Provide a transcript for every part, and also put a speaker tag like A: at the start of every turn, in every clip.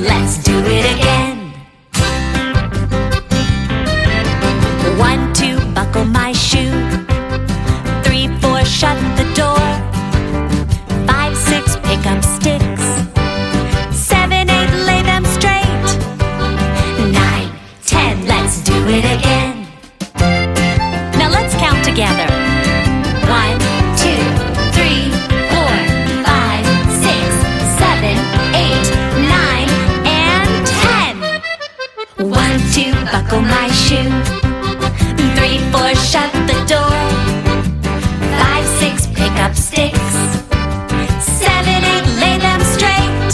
A: let's do it again. One, two, buckle my shoe. Three, four, shut the door. Five, six, pick up sticks. Seven, eight, lay them straight. Nine, ten, let's do it again. One, two, buckle my shoe. Three, four, shut the door. Five, six, pick up sticks. Seven, eight, lay them straight.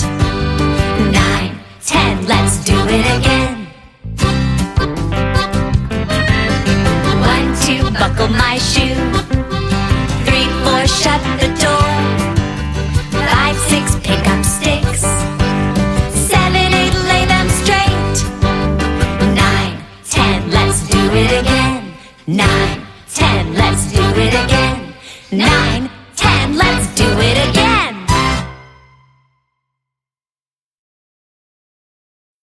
A: Nine, ten, let's do it again. One, two, buckle my shoe. it again. Nine, ten, let's do it again. Nine, ten, let's do it